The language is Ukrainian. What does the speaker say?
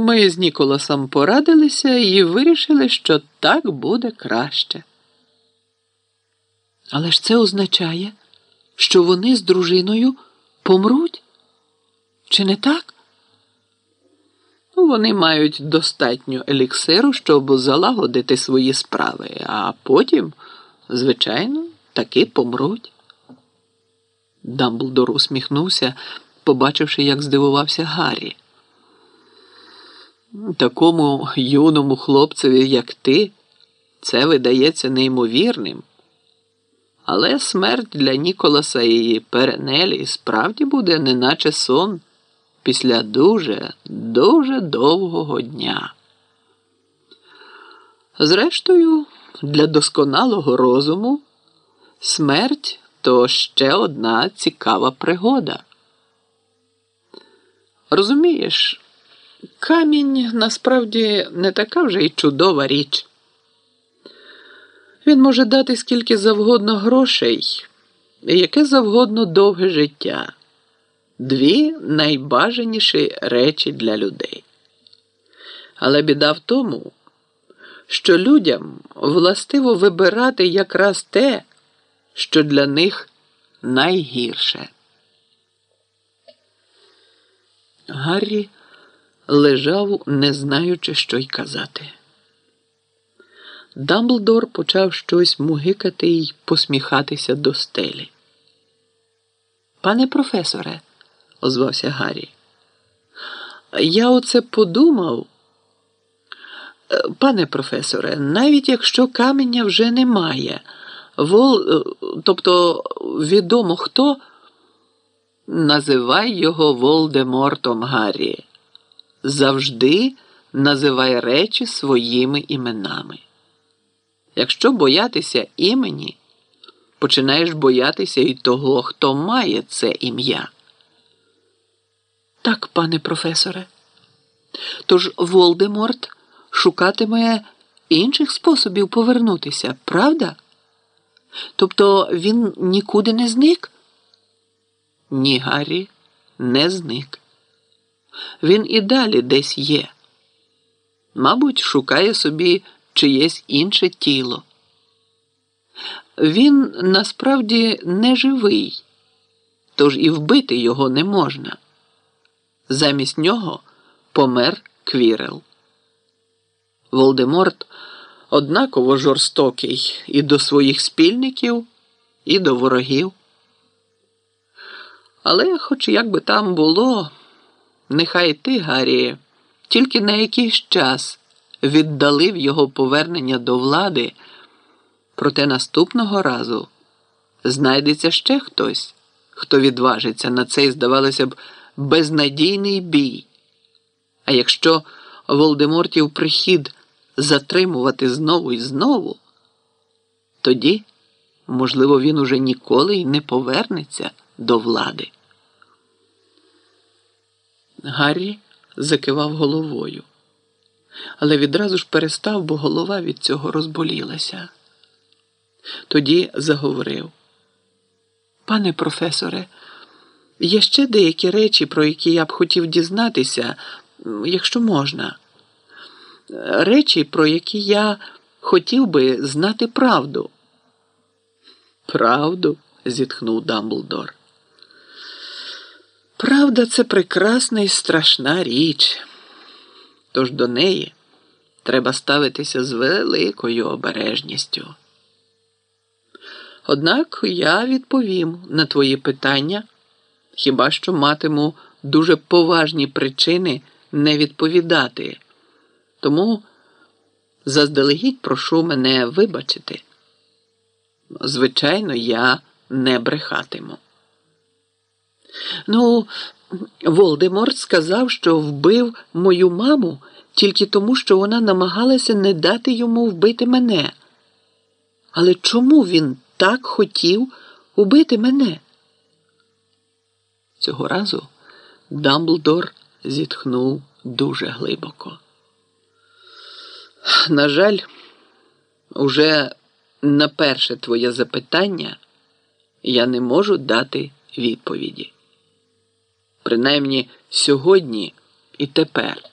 Ми з Ніколасом порадилися і вирішили, що так буде краще. Але ж це означає, що вони з дружиною помруть? Чи не так? Ну, Вони мають достатньо еліксиру, щоб залагодити свої справи, а потім, звичайно, таки помруть. Дамблдор усміхнувся, побачивши, як здивувався Гаррі. Такому юному хлопцеві, як ти, це видається неймовірним. Але смерть для Ніколаса і Перенелі справді буде неначе сон після дуже, дуже довгого дня. Зрештою, для досконалого розуму смерть то ще одна цікава пригода. Розумієш, камінь насправді не така вже й чудова річ. Він може дати скільки завгодно грошей яке завгодно довге життя дві найбажаніші речі для людей. Але біда в тому, що людям властиво вибирати якраз те, що для них найгірше. Гаррі лежав, не знаючи, що й казати. Дамблдор почав щось мугикати й посміхатися до стелі. Пане професоре, озвався Гаррі. Я оце подумав. Е, пане професоре, навіть якщо каменя вже немає, вол, е, тобто відомо хто, називай його Волдемортом Гаррі. Завжди називай речі своїми іменами. Якщо боятися імені, починаєш боятися і того, хто має це ім'я. Так, пане професоре. Тож Волдеморт шукатиме інших способів повернутися, правда? Тобто він нікуди не зник? Ні, Гаррі, не зник. Він і далі десь є. Мабуть, шукає собі чиєсь інше тіло. Він насправді не живий, тож і вбити його не можна. Замість нього помер Квірел. Волдеморт однаково жорстокий і до своїх спільників, і до ворогів. Але, хоч як би там було, нехай ти, Гаррі, тільки на якийсь час віддалив його повернення до влади, проте наступного разу знайдеться ще хтось, хто відважиться на цей, здавалося б, безнадійний бій. А якщо Волдемортів прихід затримувати знову і знову, тоді, можливо, він уже ніколи й не повернеться до влади. Гаррі закивав головою, але відразу ж перестав, бо голова від цього розболілася. Тоді заговорив. Пане професоре, є ще деякі речі, про які я б хотів дізнатися, якщо можна. Речі, про які я хотів би знати правду. Правду? зітхнув Дамблдор. Правда, це прекрасна і страшна річ, тож до неї треба ставитися з великою обережністю. Однак я відповім на твої питання, хіба що матиму дуже поважні причини не відповідати. Тому заздалегідь прошу мене вибачити. Звичайно, я не брехатиму. Ну, Волдеморт сказав, що вбив мою маму тільки тому, що вона намагалася не дати йому вбити мене. Але чому він так хотів убити мене? Цього разу Дамблдор зітхнув дуже глибоко. На жаль, уже на перше твоє запитання я не можу дати відповіді принаймні сьогодні і тепер.